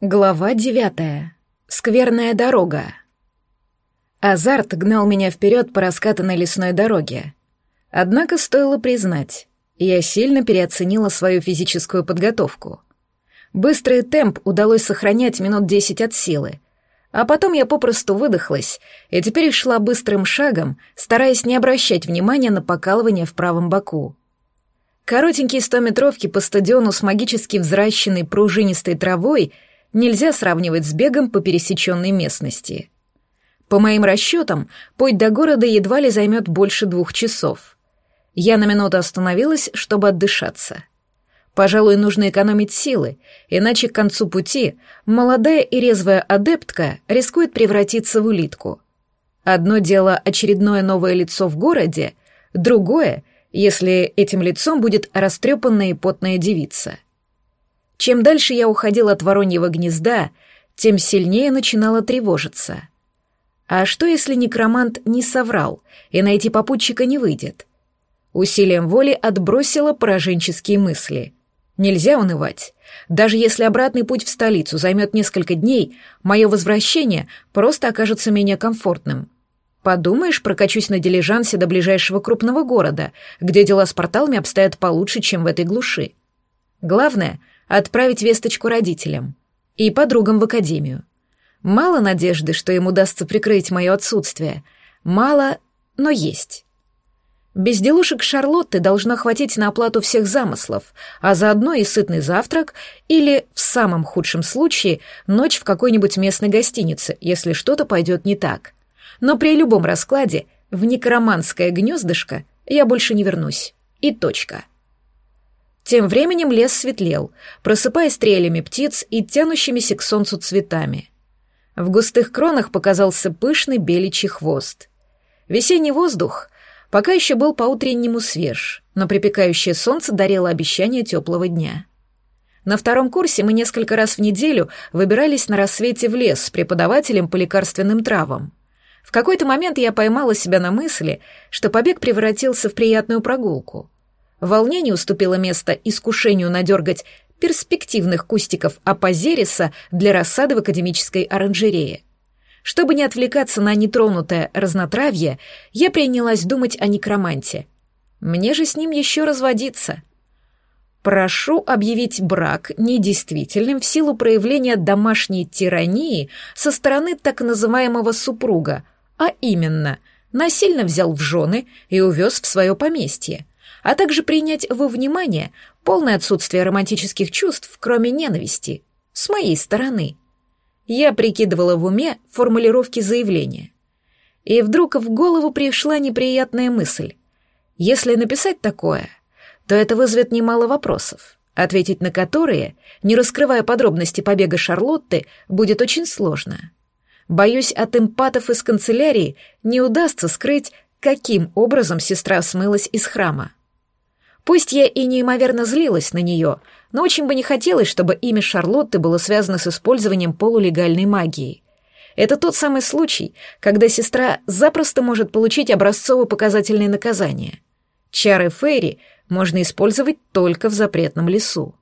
Глава девятая. Скверная дорога. Азарт гнал меня вперед по раскатанной лесной дороге. Однако стоило признать, я сильно переоценила свою физическую подготовку. Быстрый темп удалось сохранять минут десять от силы, а потом я попросту выдохлась и теперь шла быстрым шагом, стараясь не обращать внимания на покалывание в правом боку. Коротенькие стометровки по стадиону с магически взращенной пружинистой травой — нельзя сравнивать с бегом по пересеченной местности. По моим расчетам, путь до города едва ли займет больше двух часов. Я на минуту остановилась, чтобы отдышаться. Пожалуй, нужно экономить силы, иначе к концу пути молодая и резвая адептка рискует превратиться в улитку. Одно дело очередное новое лицо в городе, другое, если этим лицом будет растрепанная и потная девица — чем дальше я уходил от вороньего гнезда, тем сильнее начинала тревожиться. А что, если некромант не соврал, и найти попутчика не выйдет? Усилием воли отбросила пораженческие мысли. Нельзя унывать. Даже если обратный путь в столицу займет несколько дней, мое возвращение просто окажется менее комфортным. Подумаешь, прокачусь на дилижансе до ближайшего крупного города, где дела с порталами обстоят получше, чем в этой глуши. Главное — отправить весточку родителям и подругам в академию. Мало надежды, что им удастся прикрыть мое отсутствие. Мало, но есть. Безделушек Шарлотты должно хватить на оплату всех замыслов, а заодно и сытный завтрак или, в самом худшем случае, ночь в какой-нибудь местной гостинице, если что-то пойдет не так. Но при любом раскладе в некроманское гнездышко я больше не вернусь. И точка. Тем временем лес светлел, просыпая стрелями птиц и тянущимися к солнцу цветами. В густых кронах показался пышный беличий хвост. Весенний воздух пока еще был по-утреннему свеж, но припекающее солнце дарило обещание теплого дня. На втором курсе мы несколько раз в неделю выбирались на рассвете в лес с преподавателем по лекарственным травам. В какой-то момент я поймала себя на мысли, что побег превратился в приятную прогулку — Волнение уступило место искушению надергать перспективных кустиков апозериса для рассады в академической оранжерее. Чтобы не отвлекаться на нетронутое разнотравье, я принялась думать о некроманте. Мне же с ним еще разводиться. Прошу объявить брак недействительным в силу проявления домашней тирании со стороны так называемого супруга, а именно, насильно взял в жены и увез в свое поместье а также принять во внимание полное отсутствие романтических чувств, кроме ненависти, с моей стороны. Я прикидывала в уме формулировки заявления. И вдруг в голову пришла неприятная мысль. Если написать такое, то это вызовет немало вопросов, ответить на которые, не раскрывая подробности побега Шарлотты, будет очень сложно. Боюсь, от эмпатов из канцелярии не удастся скрыть, каким образом сестра смылась из храма. Пусть я и неимоверно злилась на нее, но очень бы не хотелось, чтобы имя Шарлотты было связано с использованием полулегальной магии. Это тот самый случай, когда сестра запросто может получить образцово-показательные наказания. Чары Фейри можно использовать только в запретном лесу.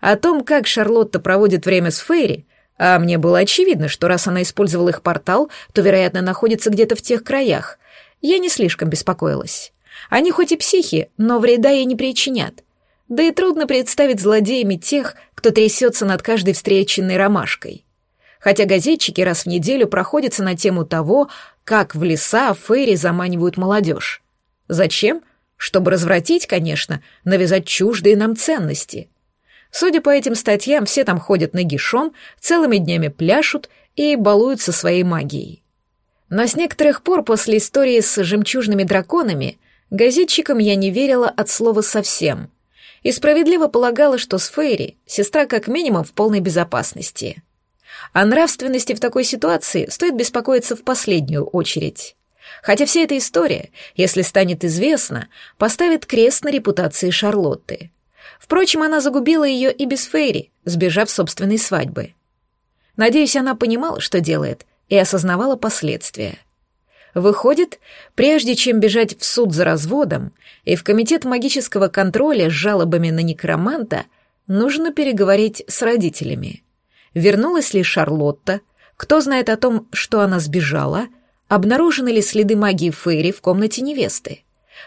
О том, как Шарлотта проводит время с Фейри, а мне было очевидно, что раз она использовала их портал, то, вероятно, находится где-то в тех краях, я не слишком беспокоилась. Они хоть и психи, но вреда ей не причинят. Да и трудно представить злодеями тех, кто трясется над каждой встреченной ромашкой. Хотя газетчики раз в неделю проходятся на тему того, как в леса фейри заманивают молодежь. Зачем? Чтобы развратить, конечно, навязать чуждые нам ценности. Судя по этим статьям, все там ходят нагишом, целыми днями пляшут и балуются своей магией. Но с некоторых пор после истории с жемчужными драконами Газетчикам я не верила от слова совсем. И справедливо полагала, что с Фейри сестра как минимум в полной безопасности. О нравственности в такой ситуации стоит беспокоиться в последнюю очередь. Хотя вся эта история, если станет известна, поставит крест на репутации Шарлотты. Впрочем, она загубила ее и без Фейри, сбежав собственной свадьбы. Надеюсь, она понимала, что делает, и осознавала последствия — Выходит, прежде чем бежать в суд за разводом и в комитет магического контроля с жалобами на некроманта, нужно переговорить с родителями. Вернулась ли Шарлотта? Кто знает о том, что она сбежала? Обнаружены ли следы магии Фейри в комнате невесты?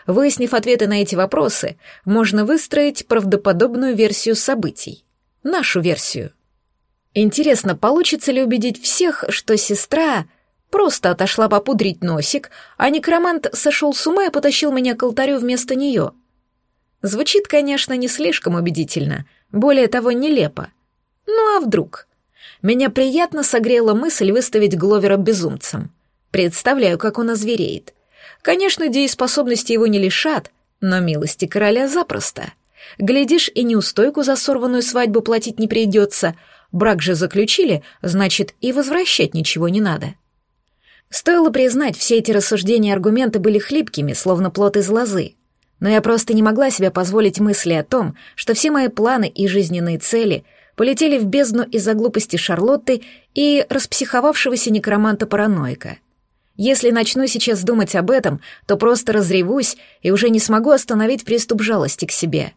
Выяснив ответы на эти вопросы, можно выстроить правдоподобную версию событий. Нашу версию. Интересно, получится ли убедить всех, что сестра просто отошла попудрить носик, а некромант сошел с ума и потащил меня к алтарю вместо нее? Звучит, конечно, не слишком убедительно, более того, нелепо. Ну а вдруг? Меня приятно согрела мысль выставить Гловера безумцем. Представляю, как он озвереет. Конечно, дееспособности его не лишат, но милости короля запросто. Глядишь, и неустойку за сорванную свадьбу платить не придется. Брак же заключили, значит, и возвращать ничего не надо. Стоило признать, все эти рассуждения и аргументы были хлипкими, словно плод из лозы. Но я просто не могла себе позволить мысли о том, что все мои планы и жизненные цели полетели в бездну из-за глупости Шарлотты и распсиховавшегося некроманта-параноика. Если начну сейчас думать об этом, то просто разревусь и уже не смогу остановить приступ жалости к себе.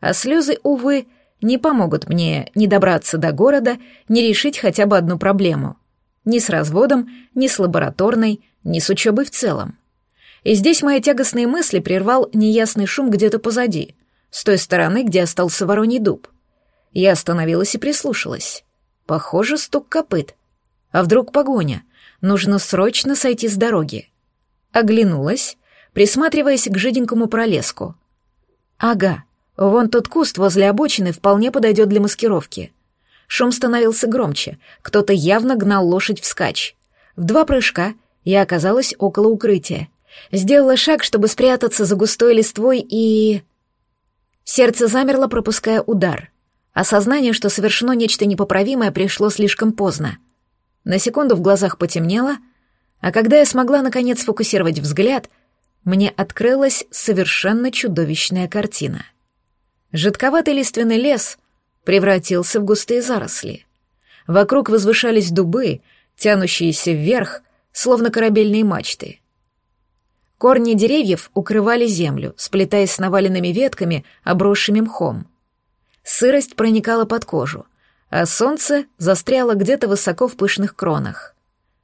А слезы, увы, не помогут мне ни добраться до города, ни решить хотя бы одну проблему. Ни с разводом, ни с лабораторной, ни с учебой в целом. И здесь мои тягостные мысли прервал неясный шум где-то позади, с той стороны, где остался вороний дуб. Я остановилась и прислушалась. Похоже, стук копыт. А вдруг погоня? Нужно срочно сойти с дороги. Оглянулась, присматриваясь к жиденькому пролеску. Ага, вон тот куст возле обочины вполне подойдет для маскировки. Шум становился громче, кто-то явно гнал лошадь вскачь. В два прыжка я оказалась около укрытия. Сделала шаг, чтобы спрятаться за густой листвой и... Сердце замерло, пропуская удар. Осознание, что совершено нечто непоправимое, пришло слишком поздно — на секунду в глазах потемнело, а когда я смогла наконец сфокусировать взгляд, мне открылась совершенно чудовищная картина. Жидковатый лиственный лес превратился в густые заросли. Вокруг возвышались дубы, тянущиеся вверх, словно корабельные мачты. Корни деревьев укрывали землю, сплетаясь с наваленными ветками, обросшими мхом. Сырость проникала под кожу — а солнце застряло где-то высоко в пышных кронах.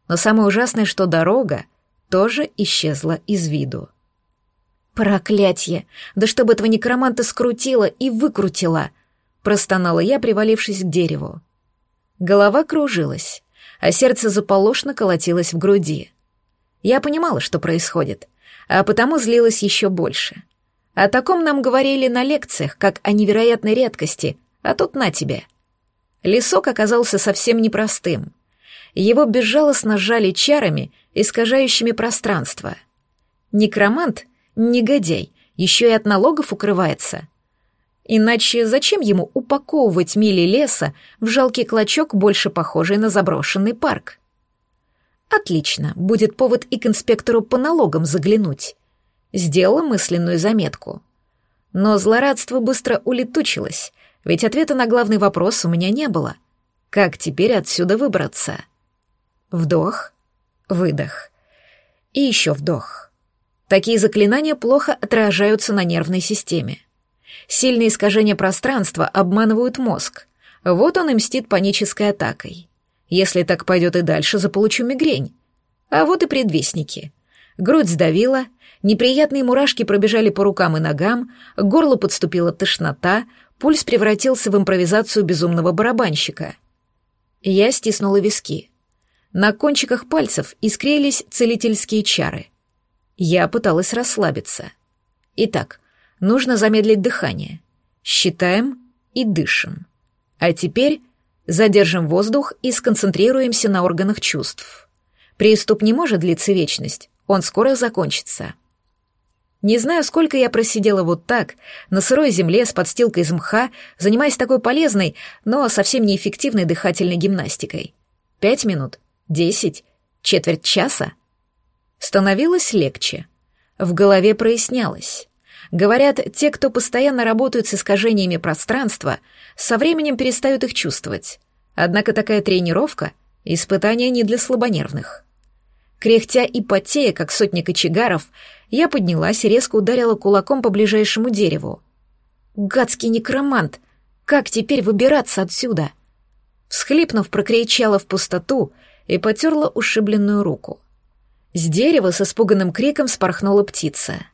Но самое ужасное, что дорога тоже исчезла из виду. «Проклятье! Да чтобы этого некроманта скрутило и выкрутило!» — простонала я, привалившись к дереву. Голова кружилась, а сердце заполошно колотилось в груди. Я понимала, что происходит, а потому злилась еще больше. О таком нам говорили на лекциях, как о невероятной редкости, а тут на тебе — Лесок оказался совсем непростым. Его безжалостно сжали чарами, искажающими пространство. Некромант — негодяй, еще и от налогов укрывается. Иначе зачем ему упаковывать мили леса в жалкий клочок, больше похожий на заброшенный парк? Отлично, будет повод и к инспектору по налогам заглянуть. Сделала мысленную заметку. Но злорадство быстро улетучилось, ведь ответа на главный вопрос у меня не было. Как теперь отсюда выбраться? Вдох, выдох. И еще вдох. Такие заклинания плохо отражаются на нервной системе. Сильные искажения пространства обманывают мозг. Вот он и мстит панической атакой. Если так пойдет и дальше, заполучу мигрень. А вот и предвестники. Грудь сдавила, неприятные мурашки пробежали по рукам и ногам, к горлу подступила тошнота, Пульс превратился в импровизацию безумного барабанщика. Я стиснула виски. На кончиках пальцев искрились целительские чары. Я пыталась расслабиться. Итак, нужно замедлить дыхание. Считаем и дышим. А теперь задержим воздух и сконцентрируемся на органах чувств. Приступ не может длиться вечность, он скоро закончится. Не знаю, сколько я просидела вот так, на сырой земле с подстилкой из мха, занимаясь такой полезной, но совсем неэффективной дыхательной гимнастикой. Пять минут? Десять? Четверть часа? Становилось легче. В голове прояснялось. Говорят, те, кто постоянно работают с искажениями пространства, со временем перестают их чувствовать. Однако такая тренировка — испытание не для слабонервных. Кряхтя и потея, как сотни кочегаров, я поднялась и резко ударила кулаком по ближайшему дереву. «Гадский некромант! Как теперь выбираться отсюда?» Всхлипнув, прокричала в пустоту и потерла ушибленную руку. С дерева с испуганным криком спорхнула птица.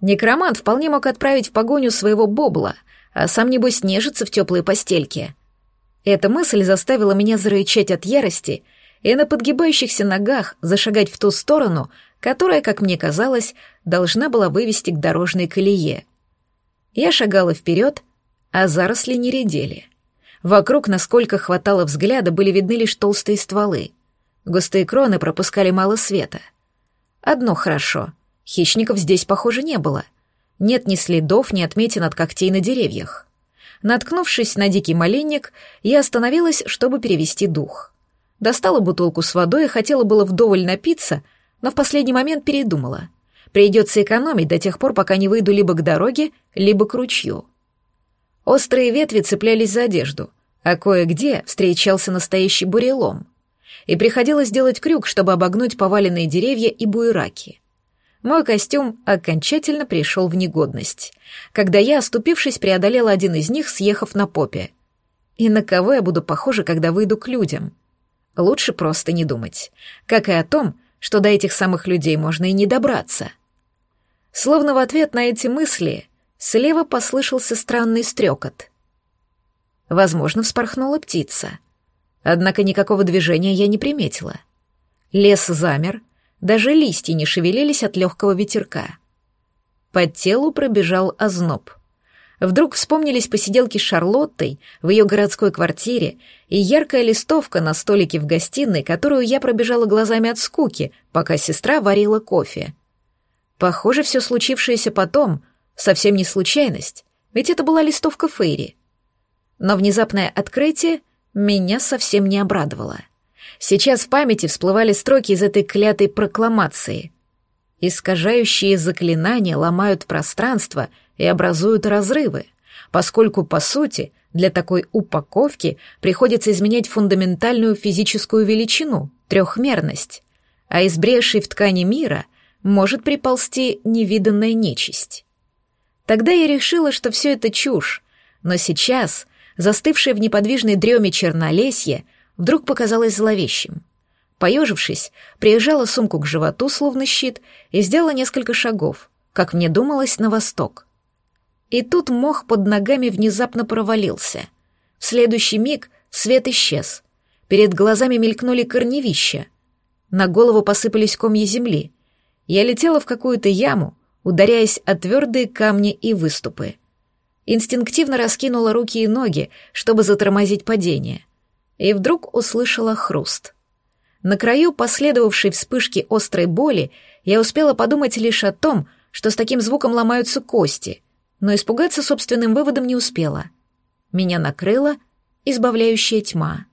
Некромант вполне мог отправить в погоню своего бобла, а сам, небось, нежится в теплой постельке. Эта мысль заставила меня зарычать от ярости и на подгибающихся ногах зашагать в ту сторону, которая, как мне казалось, должна была вывести к дорожной колее. Я шагала вперед, а заросли не редели. Вокруг, насколько хватало взгляда, были видны лишь толстые стволы. Густые кроны пропускали мало света. Одно хорошо — хищников здесь, похоже, не было. Нет ни следов, ни отметин от когтей на деревьях. Наткнувшись на дикий маленник, я остановилась, чтобы перевести дух. Достала бутылку с водой и хотела было вдоволь напиться, но в последний момент передумала. Придется экономить до тех пор, пока не выйду либо к дороге, либо к ручью. Острые ветви цеплялись за одежду, а кое-где встречался настоящий бурелом. И приходилось делать крюк, чтобы обогнуть поваленные деревья и буераки. Мой костюм окончательно пришел в негодность, когда я, оступившись, преодолела один из них, съехав на попе. И на кого я буду похожа, когда выйду к людям? Лучше просто не думать. Как и о том, что до этих самых людей можно и не добраться. Словно в ответ на эти мысли Слева послышался странный стрекот. Возможно, вспорхнула птица. Однако никакого движения я не приметила. Лес замер, даже листья не шевелились от легкого ветерка. По телу пробежал озноб. Вдруг вспомнились посиделки с Шарлоттой в ее городской квартире и яркая листовка на столике в гостиной, которую я пробежала глазами от скуки, пока сестра варила кофе. Похоже, все случившееся потом Совсем не случайность, ведь это была листовка Фейри. Но внезапное открытие меня совсем не обрадовало. Сейчас в памяти всплывали строки из этой клятой прокламации. Искажающие заклинания ломают пространство и образуют разрывы, поскольку, по сути, для такой упаковки приходится изменять фундаментальную физическую величину — трехмерность, а из брешей в ткани мира может приползти невиданная нечисть. Тогда я решила, что все это чушь, но сейчас, застывшее в неподвижной дреме чернолесье, вдруг показалось зловещим. Поежившись, приезжала сумку к животу, словно щит, и сделала несколько шагов, как мне думалось, на восток. И тут мох под ногами внезапно провалился. В следующий миг свет исчез. Перед глазами мелькнули корневища. На голову посыпались комья земли. Я летела в какую-то яму, ударяясь о твердые камни и выступы. Инстинктивно раскинула руки и ноги, чтобы затормозить падение. И вдруг услышала хруст. На краю последовавшей вспышки острой боли я успела подумать лишь о том, что с таким звуком ломаются кости, но испугаться собственным выводом не успела. Меня накрыла избавляющая тьма.